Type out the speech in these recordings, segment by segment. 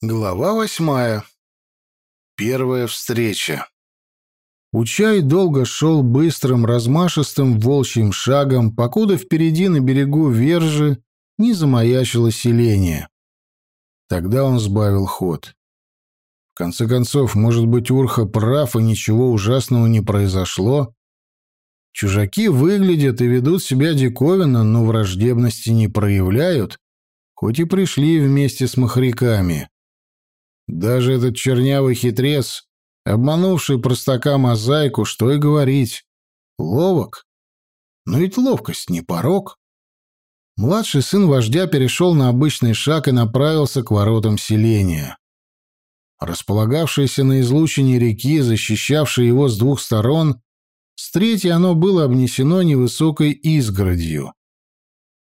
Глава восьмая. Первая встреча. Учай долго шел быстрым, размашистым волчьим шагом, покуда впереди на берегу Вержи не замаячило селение. Тогда он сбавил ход. В конце концов, может быть, Урха прав, и ничего ужасного не произошло? Чужаки выглядят и ведут себя диковинно, но враждебности не проявляют, хоть и пришли вместе с махряками. Даже этот чернявый хитрец, обманувший простака мозаику, что и говорить. Ловок. Но ведь ловкость не порог. Младший сын вождя перешел на обычный шаг и направился к воротам селения. Располагавшееся на излучине реки, защищавшее его с двух сторон, с третьей оно было обнесено невысокой изгородью.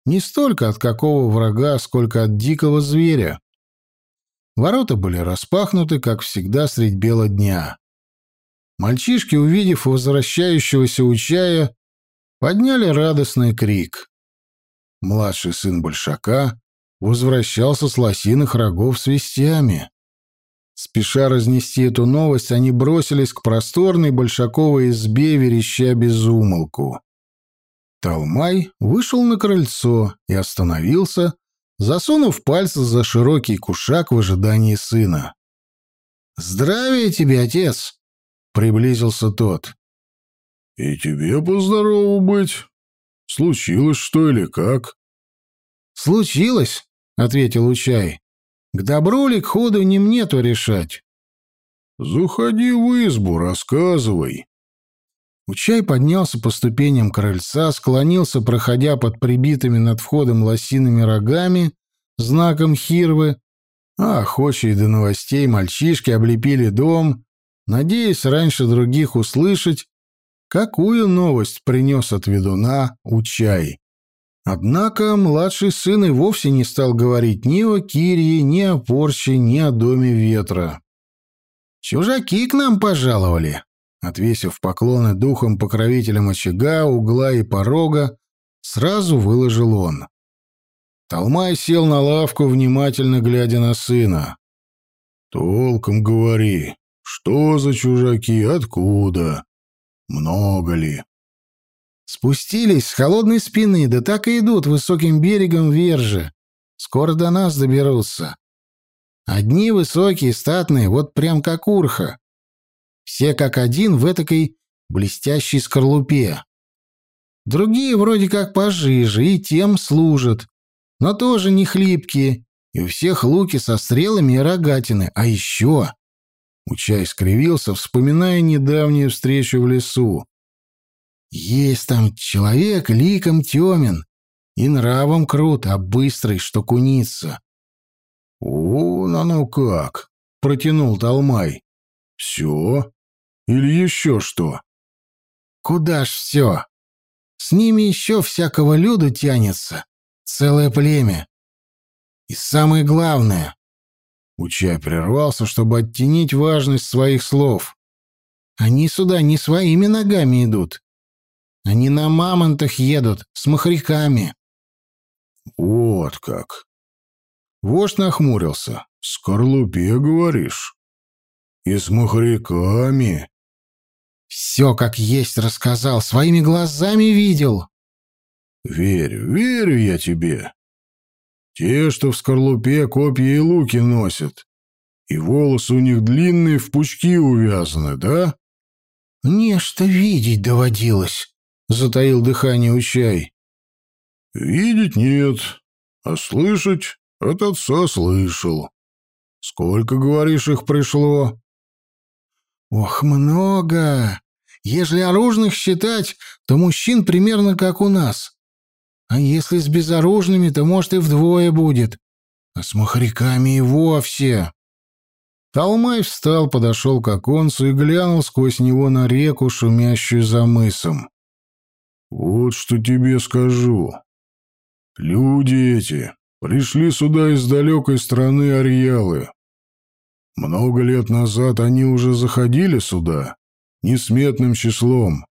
Не столько от какого врага, сколько от дикого зверя, Ворота были распахнуты, как всегда, средь бела дня. Мальчишки, увидев возвращающегося Учая, подняли радостный крик. Младший сын Большака возвращался с лосиных рогов с вестями. Спеша разнести эту новость, они бросились к просторной большаковой избе, вереща без умолку. Талмай вышел на крыльцо и остановился, засунув пальцы за широкий кушак в ожидании сына. «Здравия тебе, отец!» — приблизился тот. «И тебе поздорову быть. Случилось что или как?» «Случилось», — ответил Учай. «К добру ли, к ходу не мне-то решать». «Заходи в избу, рассказывай». Учай поднялся по ступеням крыльца, склонился, проходя под прибитыми над входом лосиными рогами, знаком Хирвы, а охочие до новостей мальчишки облепили дом, надеясь раньше других услышать, какую новость принес от ведуна Учай. Однако младший сын и вовсе не стал говорить ни о Кирии, ни о Порче, ни о Доме Ветра. «Чужаки к нам пожаловали», Отвесив поклоны духом покровителям очага, угла и порога, сразу выложил он. Талмай сел на лавку, внимательно глядя на сына. «Толком говори, что за чужаки, откуда? Много ли?» «Спустились с холодной спины, да так и идут высоким берегом вержи. Скоро до нас доберутся. Одни высокие, статные, вот прям как урха. Все как один в этакой блестящей скорлупе. Другие вроде как пожиже и тем служат, но тоже не хлипкие, и у всех луки со стрелами и рогатины. А еще... Учай скривился, вспоминая недавнюю встречу в лесу. Есть там человек ликом темен и нравом крут, а быстрый, что куница. — О, ну, ну как! — протянул Талмай. — Все? Или еще что? Куда ж все? С ними еще всякого люду тянется. Целое племя. И самое главное... Учай прервался, чтобы оттенить важность своих слов. Они сюда не своими ногами идут. Они на мамонтах едут, с махряками. Вот как. Вождь нахмурился. «Скорлупе, говоришь? И с махряками?» Все как есть рассказал, своими глазами видел. Верю, верю я тебе. Те, что в скорлупе копья и луки носят. И волосы у них длинные, в пучки увязаны, да? Нечто видеть доводилось, затаил дыхание Учай. Видеть нет, а слышать от отца слышал. Сколько, говоришь, их пришло? Ох, много. Ежели оружных считать, то мужчин примерно как у нас. А если с безоружными, то, может, и вдвое будет. А с махряками и вовсе. Талмай встал, подошел к оконцу и глянул сквозь него на реку, шумящую за мысом. «Вот что тебе скажу. Люди эти пришли сюда из далекой страны Арьялы. Много лет назад они уже заходили сюда, несметным числом.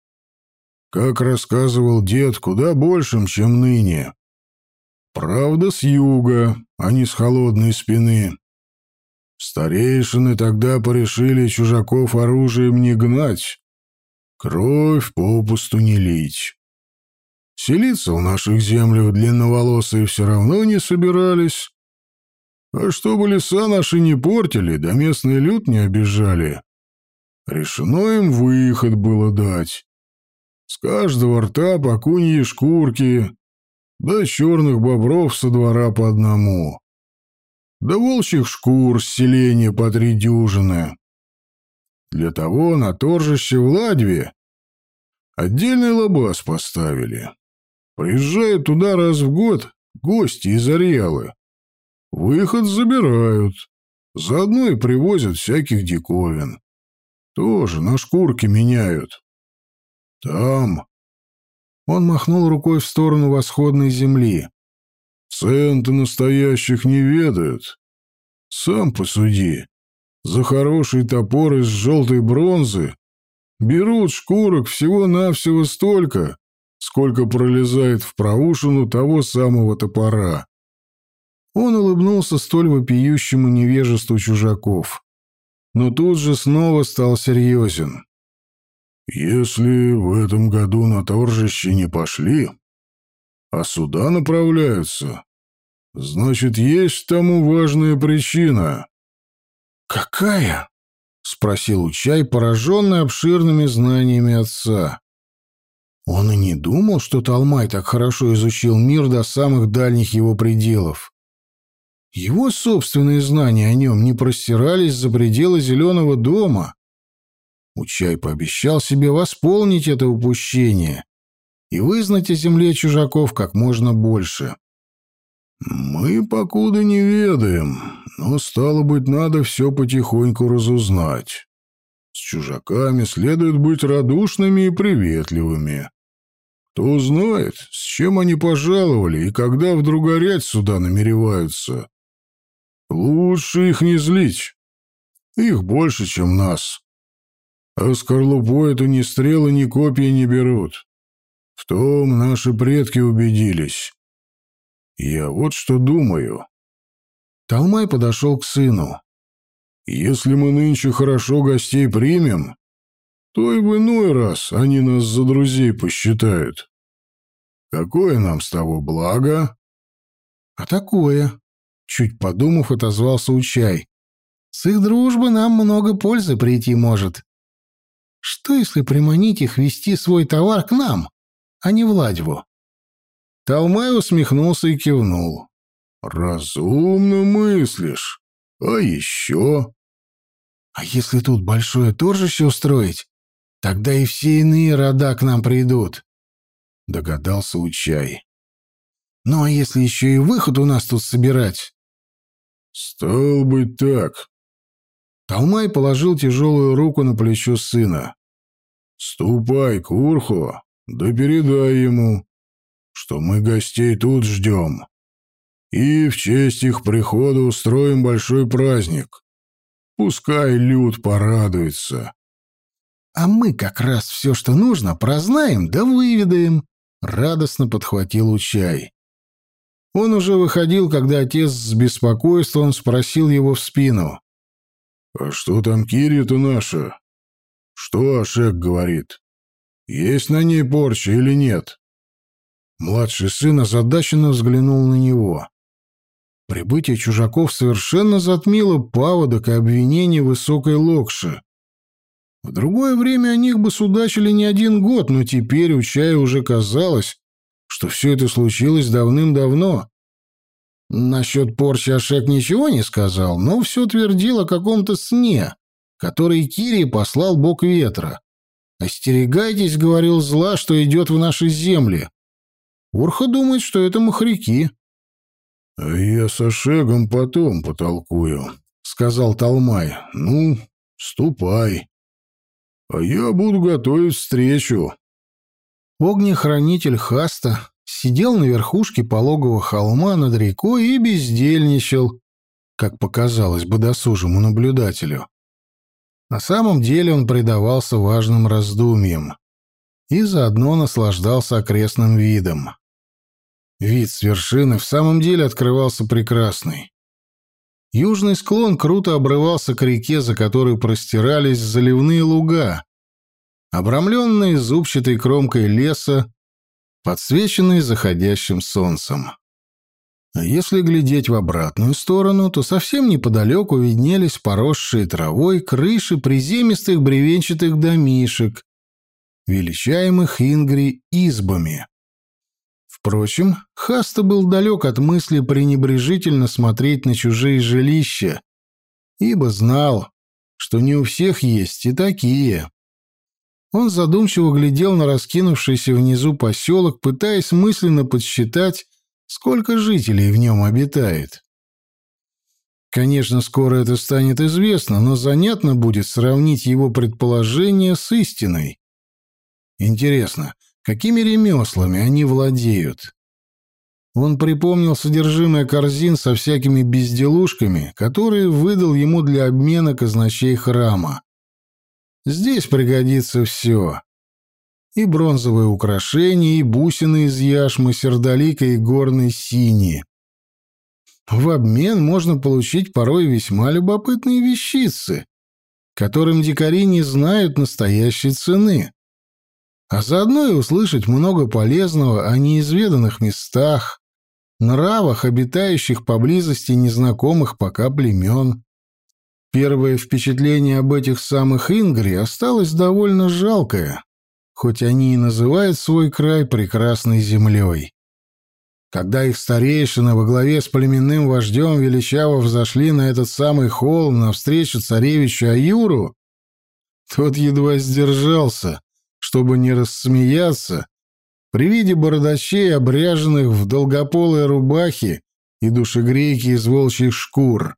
Как рассказывал дед, куда большим, чем ныне. Правда, с юга, а не с холодной спины. Старейшины тогда порешили чужаков оружием не гнать, кровь попусту не лить. Селиться в наших землях длинноволосые все равно не собирались. А чтобы леса наши не портили, да местный люд не обижали, решено им выход было дать. С каждого рта по куньи шкурки, да черных бобров со двора по одному. Да волчьих шкур с селения по три дюжины. Для того на торжище в Ладьве отдельный лабаз поставили. Приезжают туда раз в год гости из Ариалы. Выход забирают. Заодно и привозят всяких диковин. Тоже на шкурки меняют. Там... Он махнул рукой в сторону восходной земли. Цен-то настоящих не ведают. Сам посуди. За хороший топор из желтой бронзы берут шкурок всего-навсего столько, сколько пролезает в проушину того самого топора. Он улыбнулся столь вопиющему невежеству чужаков. Но тут же снова стал серьезен. «Если в этом году на торжище не пошли, а сюда направляются, значит, есть тому важная причина». «Какая?» — спросил Учай, пораженный обширными знаниями отца. Он и не думал, что Талмай так хорошо изучил мир до самых дальних его пределов. Его собственные знания о нем не простирались за пределы Зеленого дома. Учай пообещал себе восполнить это упущение и вызнать о земле чужаков как можно больше. «Мы покуда не ведаем, но, стало быть, надо все потихоньку разузнать. С чужаками следует быть радушными и приветливыми. Кто знает, с чем они пожаловали и когда вдруг орять сюда намереваются. Лучше их не злить. Их больше, чем нас. А скорлупу эту ни стрелы, ни копья не берут. В том наши предки убедились. Я вот что думаю. Талмай подошел к сыну. Если мы нынче хорошо гостей примем, то и в иной раз они нас за друзей посчитают. Какое нам с того благо? А такое, чуть подумав, отозвался Учай. С их дружбы нам много пользы прийти может. Что, если приманить их вести свой товар к нам, а не в Ладьву? Талмай усмехнулся и кивнул. «Разумно мыслишь. А еще...» «А если тут большое торжище устроить, Тогда и все иные рода к нам придут, — догадался Учай. Ну а если еще и выход у нас тут собирать? Стал быть так. Талмай положил тяжелую руку на плечо сына. Ступай к Урху, да передай ему, что мы гостей тут ждем. И в честь их прихода устроим большой праздник. Пускай люд порадуется. А мы как раз все, что нужно, прознаем да выведаем, — радостно подхватил Учай. Он уже выходил, когда отец с беспокойством спросил его в спину. — А что там Кирия-то наша? Что Ашек говорит? Есть на ней порча или нет? Младший сын озадаченно взглянул на него. Прибытие чужаков совершенно затмило паводок и обвинение высокой локши. В другое время о них бы судачили не один год, но теперь у чая уже казалось, что все это случилось давным-давно. Насчет порчи Ашек ничего не сказал, но все твердил о каком-то сне, который Кири послал бог ветра. «Остерегайтесь», — говорил зла, что идет в наши земли. Урха думает, что это махряки. — я с Ашегом потом потолкую, — сказал Талмай. — Ну, ступай а я буду готовить встречу». Огнехранитель Хаста сидел на верхушке пологого холма над рекой и бездельничал, как показалось бы досужему наблюдателю. На самом деле он предавался важным раздумьям и заодно наслаждался окрестным видом. Вид с вершины в самом деле открывался прекрасный. Южный склон круто обрывался к реке, за которой простирались заливные луга, обрамленные зубчатой кромкой леса, подсвеченные заходящим солнцем. А если глядеть в обратную сторону, то совсем неподалеку виднелись поросшие травой крыши приземистых бревенчатых домишек, величаемых Ингри избами. Впрочем, Хаста был далек от мысли пренебрежительно смотреть на чужие жилища, ибо знал, что не у всех есть и такие. Он задумчиво глядел на раскинувшийся внизу поселок, пытаясь мысленно подсчитать, сколько жителей в нем обитает. Конечно, скоро это станет известно, но занятно будет сравнить его предположение с истиной. Интересно, какими ремеслами они владеют? Он припомнил содержимое корзин со всякими безделушками, которые выдал ему для обмена казначей храма. Здесь пригодится все. И бронзовые украшения, и бусины из яшмы, сердолика и горной сини. В обмен можно получить порой весьма любопытные вещицы, которым дикари не знают настоящей цены. А заодно и услышать много полезного о неизведанных местах, нравах, обитающих поблизости незнакомых пока племен. Первое впечатление об этих самых Ингри осталось довольно жалкое, хоть они и называют свой край прекрасной землей. Когда их старейшины во главе с племенным вождем величаво взошли на этот самый холм навстречу царевичу Аюру, тот едва сдержался, чтобы не рассмеяться при виде бородачей, обряженных в долгополые рубахи и душегрейки из волчьих шкур.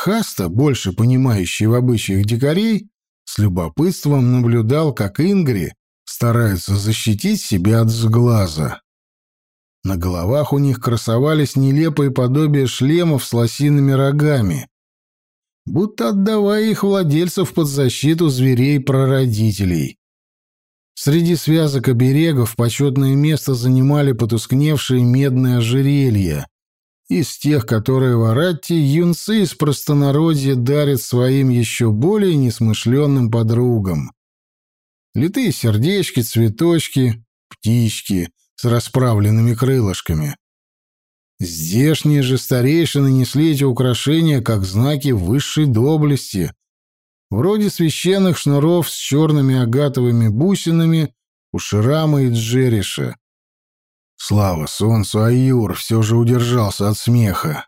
Хаста, больше понимающий в обычаях дикарей, с любопытством наблюдал, как Ингри стараются защитить себя от сглаза. На головах у них красовались нелепые подобия шлемов с лосиными рогами, будто отдавая их владельцев под защиту зверей-прародителей. Среди связок оберегов почетное место занимали потускневшие медные ожерелья, из тех, которые в Аратте юнцы из простонародья дарят своим еще более несмышленным подругам. Литые сердечки, цветочки, птички с расправленными крылышками. Здешние же старейшины несли эти украшения как знаки высшей доблести, вроде священных шнуров с черными агатовыми бусинами у Ширама и Джериша. Слава солнцу, Аюр все же удержался от смеха.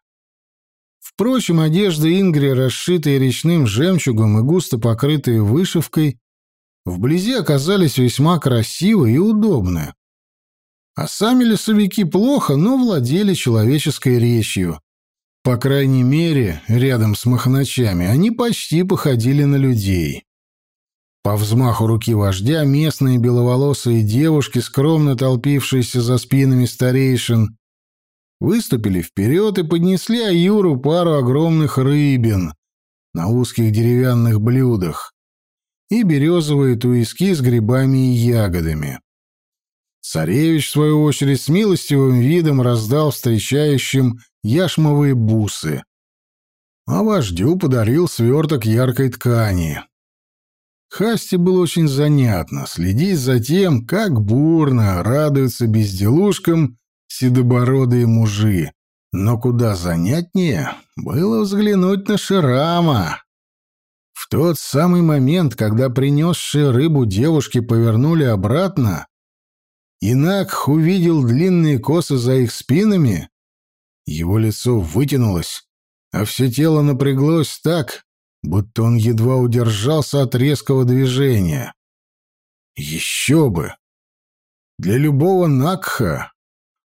Впрочем, одежда Ингри, расшитая речным жемчугом и густо покрытая вышивкой, вблизи оказались весьма красивы и удобны. А сами лесовики плохо, но владели человеческой речью. По крайней мере, рядом с махначами они почти походили на людей. По взмаху руки вождя местные беловолосые девушки, скромно толпившиеся за спинами старейшин, выступили вперед и поднесли Аюру пару огромных рыбин на узких деревянных блюдах и березовые туиски с грибами и ягодами. Царевич, в свою очередь, с милостивым видом раздал встречающим яшмовые бусы, а вождю подарил сверток яркой ткани. Хасти было очень занятно следить за тем, как бурно радуются безделушкам седобородые мужи. Но куда занятнее было взглянуть на Ширама. В тот самый момент, когда принесшие рыбу девушки повернули обратно, Инак увидел длинные косы за их спинами, его лицо вытянулось, а все тело напряглось так, будто он едва удержался от резкого движения. Еще бы! Для любого Накха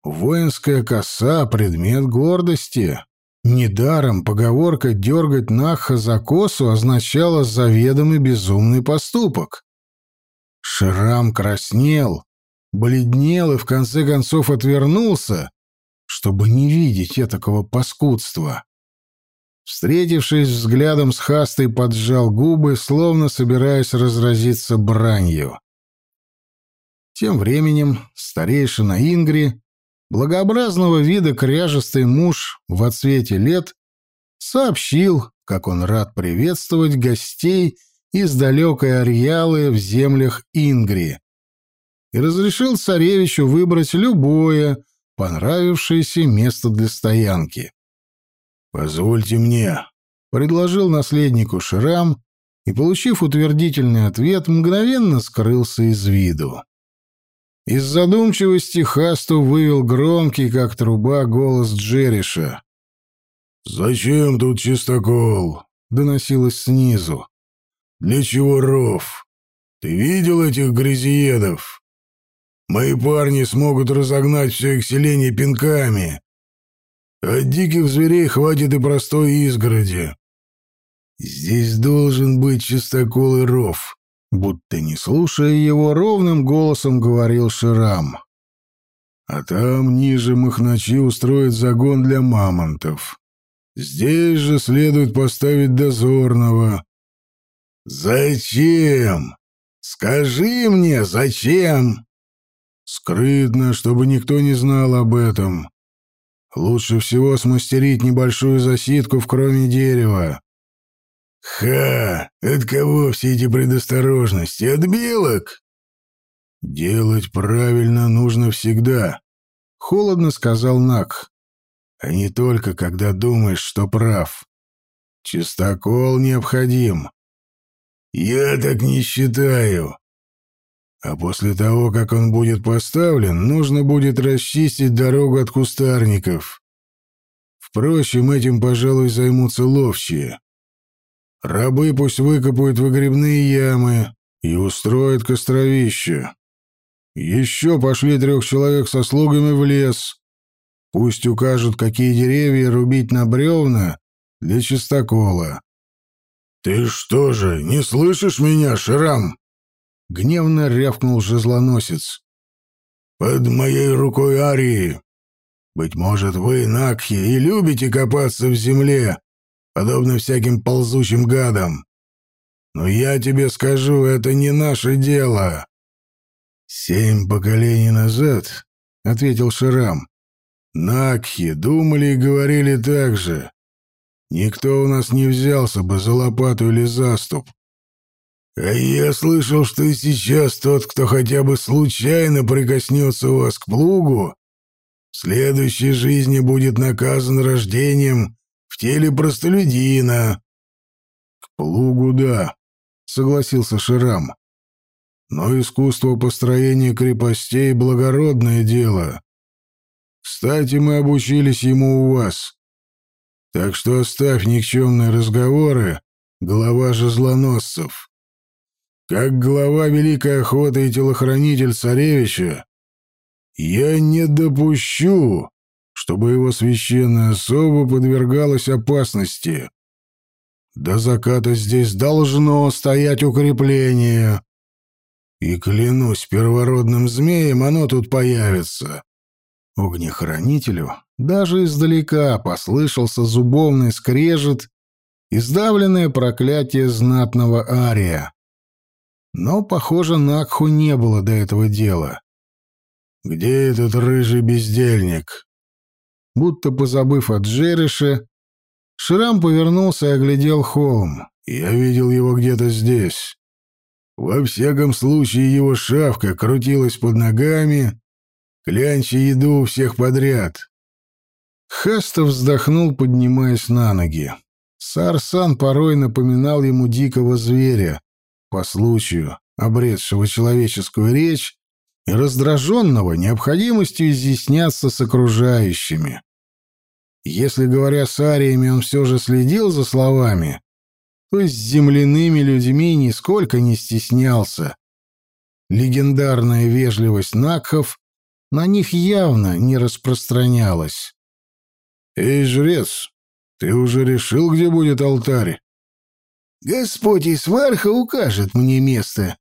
воинская коса — предмет гордости. Недаром поговорка «дергать Накха за косу» означала заведомый безумный поступок. Шрам краснел, бледнел и в конце концов отвернулся, чтобы не видеть этакого паскудства. Встретившись взглядом с Хастой, поджал губы, словно собираясь разразиться бранью. Тем временем старейшина Ингри, благообразного вида кряжестый муж в отсвете лет, сообщил, как он рад приветствовать гостей из далекой Арьялы в землях Ингри, и разрешил царевичу выбрать любое понравившееся место для стоянки. «Позвольте мне», — предложил наследнику Шрам, и, получив утвердительный ответ, мгновенно скрылся из виду. Из задумчивости Хасту вывел громкий, как труба, голос Джериша. «Зачем тут чистокол?» — доносилось снизу. «Для чего ров? Ты видел этих грязиедов? Мои парни смогут разогнать все их селение пинками. От диких зверей хватит и простой изгороди. Здесь должен быть чистокол и ров», — будто не слушая его, ровным голосом говорил Ширам. «А там ниже Махначи устроят загон для мамонтов». Здесь же следует поставить дозорного. Зачем? Скажи мне, зачем? Скрытно, чтобы никто не знал об этом. Лучше всего смастерить небольшую засидку в кроме дерева. Ха! От кого все эти предосторожности? От белок? Делать правильно нужно всегда, холодно сказал Нак а не только когда думаешь, что прав. Чистокол необходим. Я так не считаю. А после того, как он будет поставлен, нужно будет расчистить дорогу от кустарников. Впрочем, этим, пожалуй, займутся ловчие. Рабы пусть выкопают выгребные ямы и устроят костровище. Еще пошли трех человек со слугами в лес, Пусть укажут, какие деревья рубить на бревна для чистокола. «Ты что же, не слышишь меня, Шрам?» — гневно рявкнул жезлоносец. «Под моей рукой Арии. Быть может, вы, Накхи, и любите копаться в земле, подобно всяким ползучим гадам. Но я тебе скажу, это не наше дело». «Семь поколений назад», — ответил Ширам, Накхи думали и говорили так же. Никто у нас не взялся бы за лопату или заступ. А я слышал, что сейчас тот, кто хотя бы случайно прикоснется у вас к плугу, в следующей жизни будет наказан рождением в теле простолюдина. К плугу, да, согласился Ширам. Но искусство построения крепостей — благородное дело. Кстати, мы обучились ему у вас. Так что оставь никчемные разговоры, глава жезлоносцев. Как глава Великой Охоты и телохранитель царевича, я не допущу, чтобы его священная особа подвергалась опасности. До заката здесь должно стоять укрепление. И клянусь первородным змеем, оно тут появится. Огнехранителю даже издалека послышался зубовный скрежет и сдавленное проклятие знатного ария. Но, похоже, Накху не было до этого дела. «Где этот рыжий бездельник?» Будто позабыв о Джерише, Шрам повернулся и оглядел холм. «Я видел его где-то здесь. Во всяком случае, его шавка крутилась под ногами, Клянчи еду у всех подряд. Хестов вздохнул, поднимаясь на ноги. Сарсан порой напоминал ему дикого зверя, по случаю обретшего человеческую речь и раздраженного необходимостью изъясняться с окружающими. Если, говоря с ариями, он все же следил за словами, то с земляными людьми нисколько не стеснялся. Легендарная вежливость Накхов на них явно не распространялось. «Эй, жрец, ты уже решил, где будет алтарь?» «Господь из Варха укажет мне место».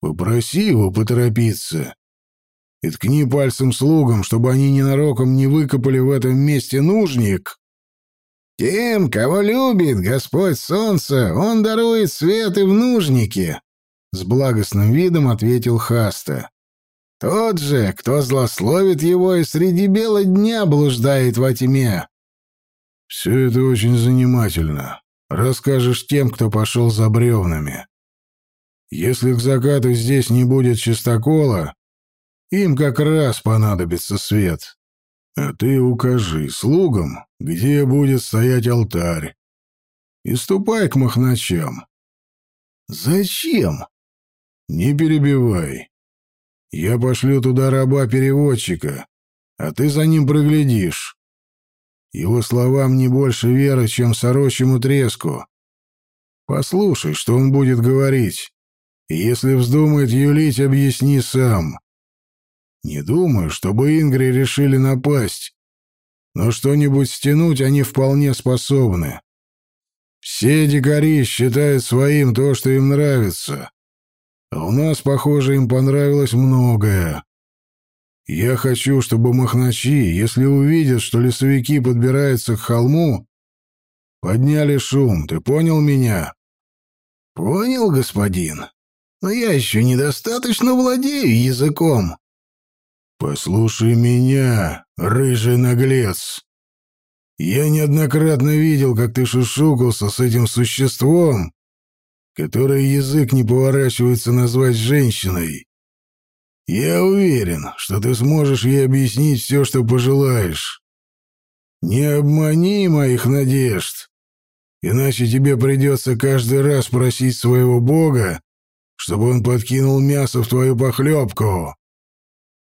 «Попроси его поторопиться. И ткни пальцем слугам, чтобы они ненароком не выкопали в этом месте нужник». «Тем, кого любит Господь Солнце, он дарует свет и в нужнике», — с благостным видом ответил Хаста. Тот же, кто злословит его и среди бела дня блуждает во тьме. Все это очень занимательно. Расскажешь тем, кто пошел за бревнами. Если к закату здесь не будет чистокола, им как раз понадобится свет. А ты укажи слугам, где будет стоять алтарь. И ступай к махначам. Зачем? Не перебивай. Я пошлю туда раба-переводчика, а ты за ним проглядишь. Его словам не больше веры, чем сорочьему треску. Послушай, что он будет говорить. И если вздумает юлить, объясни сам. Не думаю, чтобы Ингри решили напасть, но что-нибудь стянуть они вполне способны. Все дикари считают своим то, что им нравится. А у нас, похоже, им понравилось многое. Я хочу, чтобы махначи, если увидят, что лесовики подбираются к холму, подняли шум. Ты понял меня? Понял, господин. Но я еще недостаточно владею языком. Послушай меня, рыжий наглец. Я неоднократно видел, как ты шушукался с этим существом, которое язык не поворачивается назвать женщиной. Я уверен, что ты сможешь ей объяснить все, что пожелаешь. Не обмани моих надежд, иначе тебе придется каждый раз просить своего бога, чтобы он подкинул мясо в твою похлебку.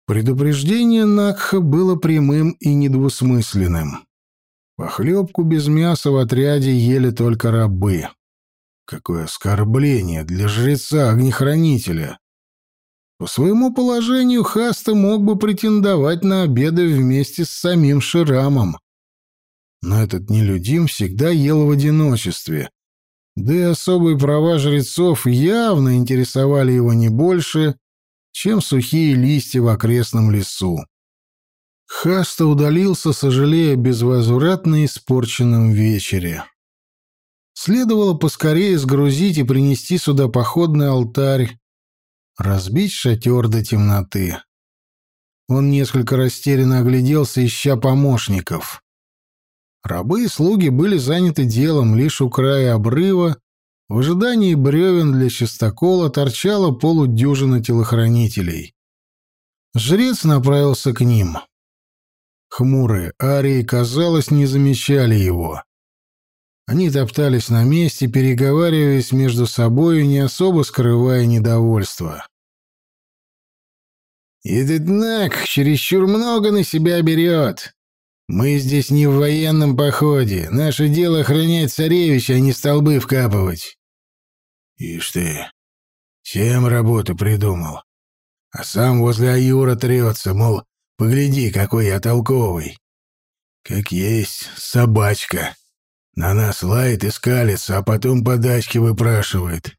Предупреждение Накха было прямым и недвусмысленным. Похлебку без мяса в отряде ели только рабы. Какое оскорбление для жреца-огнехранителя! По своему положению Хаста мог бы претендовать на обеды вместе с самим Ширамом. Но этот нелюдим всегда ел в одиночестве, да и особые права жрецов явно интересовали его не больше, чем сухие листья в окрестном лесу. Хаста удалился, сожалея безвозвратно испорченном вечере. Следовало поскорее сгрузить и принести сюда походный алтарь, разбить шатер до темноты. Он несколько растерянно огляделся, ища помощников. Рабы и слуги были заняты делом лишь у края обрыва, в ожидании бревен для чистокола торчала полудюжина телохранителей. Жрец направился к ним. Хмурые арии, казалось, не замечали его. Они топтались на месте, переговариваясь между собой, не особо скрывая недовольства. «Этот Нак чересчур много на себя берет. Мы здесь не в военном походе. Наше дело охранять царевича, а не столбы вкапывать». «Ишь ты, всем работу придумал. А сам возле Аюра трется, мол, погляди, какой я толковый. Как есть собачка». На нас лает и скалится, а потом подачки выпрашивает.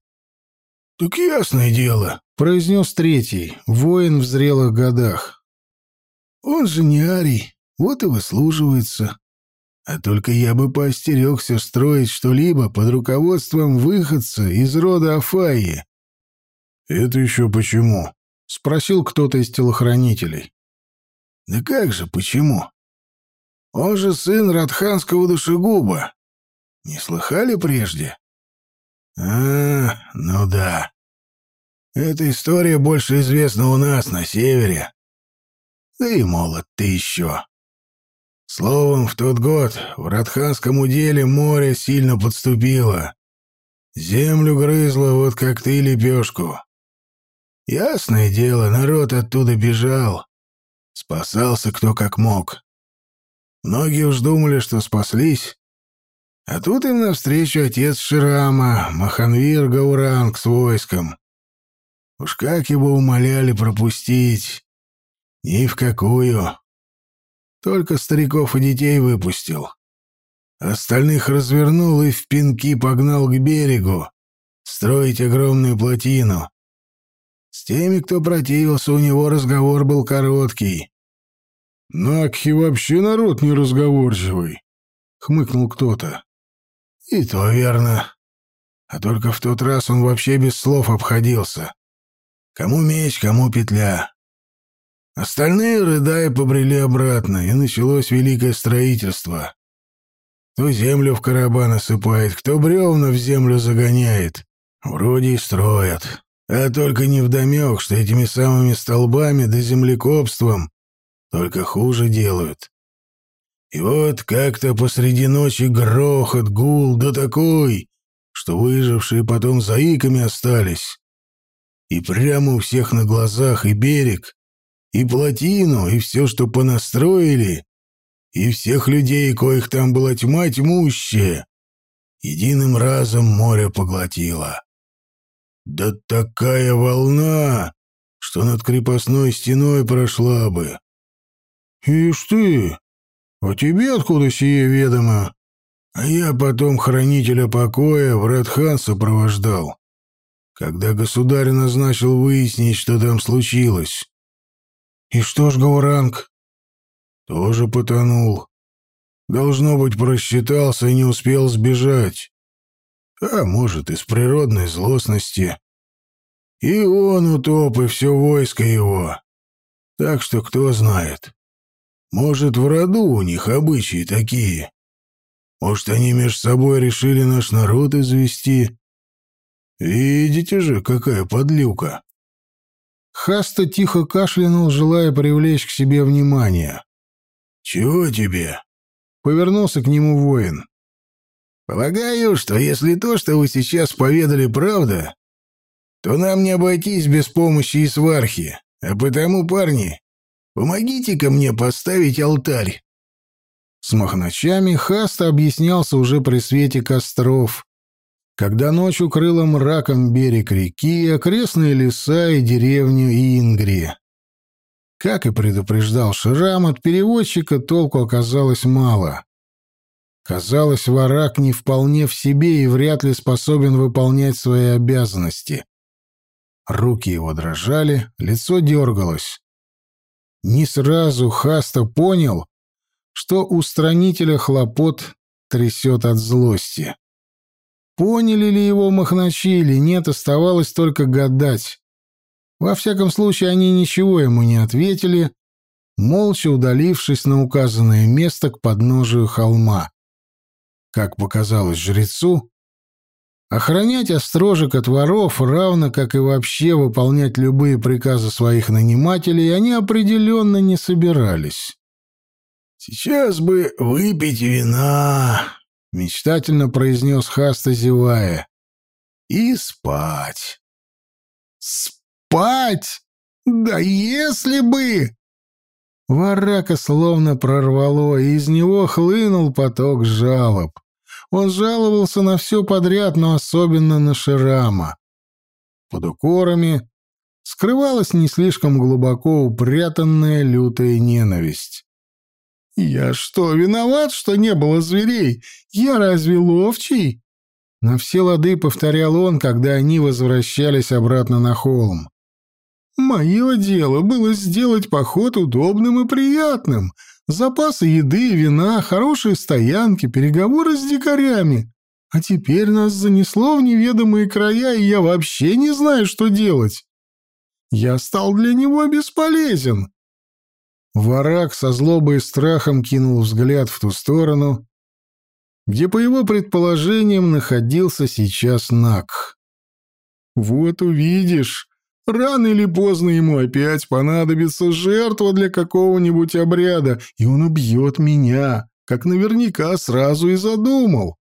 «Так ясное дело», — произнес третий, воин в зрелых годах. «Он же не Арий, вот и выслуживается. А только я бы поостерегся строить что-либо под руководством выходца из рода Афаи». «Это еще почему?» — спросил кто-то из телохранителей. «Да как же почему? Он же сын Радханского душегуба. Не слыхали прежде? А, ну да. Эта история больше известна у нас, на севере. Да и молод ты еще. Словом, в тот год в Радханском уделе море сильно подступило. Землю грызло, вот как ты лепешку. Ясное дело, народ оттуда бежал. Спасался кто как мог. Многие уж думали, что спаслись, а тут им навстречу отец Ширама, Маханвир Гауранг с войском. Уж как его умоляли пропустить. Ни в какую. Только стариков и детей выпустил. Остальных развернул и в пинки погнал к берегу, строить огромную плотину. С теми, кто противился, у него разговор был короткий. «Накхи вообще народ неразговорчивый», — хмыкнул кто-то. «И то верно. А только в тот раз он вообще без слов обходился. Кому меч, кому петля. Остальные, рыдая, побрели обратно, и началось великое строительство. Кто землю в короба насыпает, кто бревна в землю загоняет. Вроде и строят. А только невдомек, что этими самыми столбами да землекопством только хуже делают. И вот как-то посреди ночи грохот, гул, да такой, что выжившие потом заиками остались. И прямо у всех на глазах и берег, и плотину, и все, что понастроили, и всех людей, коих там была тьма тьмущая, единым разом море поглотило. Да такая волна, что над крепостной стеной прошла бы. Ишь ты, а тебе откуда сие ведомо? А я потом хранителя покоя в Радхан сопровождал, когда государь назначил выяснить, что там случилось. И что ж, Гауранг? Тоже потонул. Должно быть, просчитался и не успел сбежать. А может, из природной злостности. И он утоп, и все войско его. Так что кто знает. Может, в роду у них обычаи такие. Может, они между собой решили наш народ извести. Видите же, какая подлюка. Хаста тихо кашлянул, желая привлечь к себе внимание. «Чего тебе?» — повернулся к нему воин. «Полагаю, что если то, что вы сейчас поведали, правда, то нам не обойтись без помощи и свархи, а потому, парни, Помогите-ка мне поставить алтарь. С махначами Хаста объяснялся уже при свете костров, когда ночь укрыла мраком берег реки, окрестные леса и деревню Ингри. Как и предупреждал Ширам, от переводчика толку оказалось мало. Казалось, Варак не вполне в себе и вряд ли способен выполнять свои обязанности. Руки его дрожали, лицо дергалось. Не сразу Хаста понял, что устранителя хлопот трясет от злости. Поняли ли его махначи или нет, оставалось только гадать. Во всяком случае, они ничего ему не ответили, молча удалившись на указанное место к подножию холма. Как показалось жрецу, Охранять острожек от воров, равно как и вообще выполнять любые приказы своих нанимателей, они определенно не собирались. «Сейчас бы выпить вина», — мечтательно произнес Хаста, зевая, — «и спать». «Спать? Да если бы!» Варака словно прорвало, и из него хлынул поток жалоб. Он жаловался на все подряд, но особенно на Ширама. Под укорами скрывалась не слишком глубоко упрятанная лютая ненависть. «Я что, виноват, что не было зверей? Я разве ловчий?» На все лады повторял он, когда они возвращались обратно на холм. «Мое дело было сделать поход удобным и приятным, Запасы еды и вина, хорошие стоянки, переговоры с дикарями. А теперь нас занесло в неведомые края, и я вообще не знаю, что делать. Я стал для него бесполезен. Варак со злобой и страхом кинул взгляд в ту сторону, где, по его предположениям, находился сейчас Нак. «Вот увидишь», Рано или поздно ему опять понадобится жертва для какого-нибудь обряда, и он убьет меня, как наверняка сразу и задумал.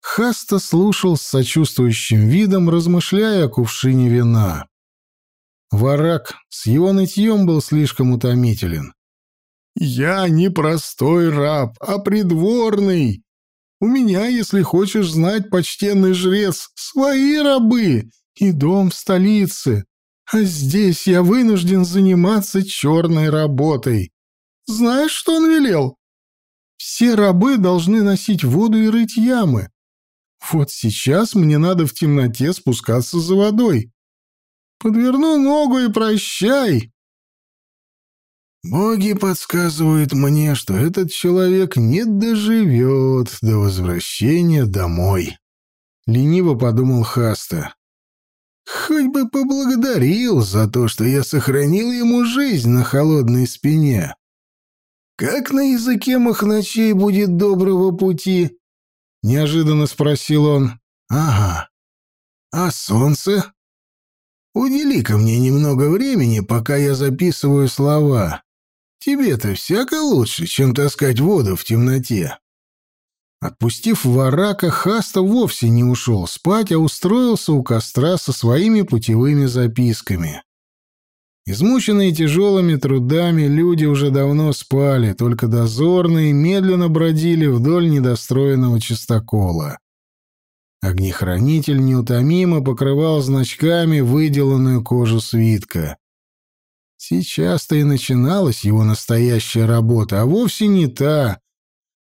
Хаста слушал с сочувствующим видом, размышляя о кувшине вина. Варак с его нытьем был слишком утомителен. «Я не простой раб, а придворный. У меня, если хочешь знать, почтенный жрец, свои рабы, и дом в столице, а здесь я вынужден заниматься черной работой. Знаешь, что он велел? Все рабы должны носить воду и рыть ямы. Вот сейчас мне надо в темноте спускаться за водой. Подверну ногу и прощай. Боги подсказывают мне, что этот человек не доживет до возвращения домой. Лениво подумал Хаста. Хоть бы поблагодарил за то, что я сохранил ему жизнь на холодной спине. как на языке махначей будет доброго пути?» — неожиданно спросил он. «Ага. А солнце?» «Удели-ка мне немного времени, пока я записываю слова. Тебе-то всяко лучше, чем таскать воду в темноте». Отпустив варака, Хаста вовсе не ушел спать, а устроился у костра со своими путевыми записками. Измученные тяжелыми трудами, люди уже давно спали, только дозорные медленно бродили вдоль недостроенного чистокола. Огнехранитель неутомимо покрывал значками выделанную кожу свитка. Сейчас-то и начиналась его настоящая работа, а вовсе не та,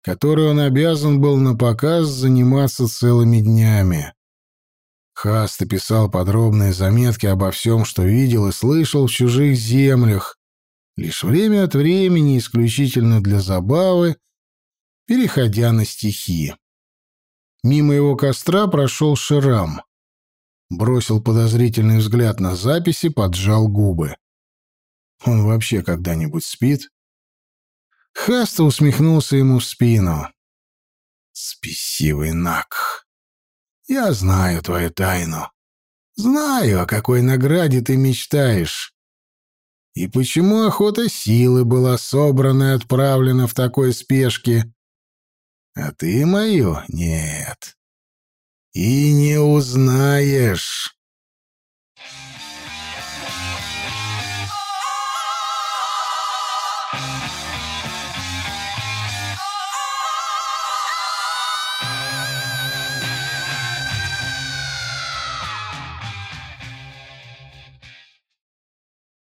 которой он обязан был на показ заниматься целыми днями. Хаст писал подробные заметки обо всем, что видел и слышал в чужих землях, лишь время от времени, исключительно для забавы, переходя на стихи. Мимо его костра прошел Ширам. Бросил подозрительный взгляд на записи, поджал губы. Он вообще когда-нибудь спит? Хаста усмехнулся ему в спину. «Спесивый Нак, я знаю твою тайну. Знаю, о какой награде ты мечтаешь. И почему охота силы была собрана и отправлена в такой спешке. А ты мою нет. И не узнаешь».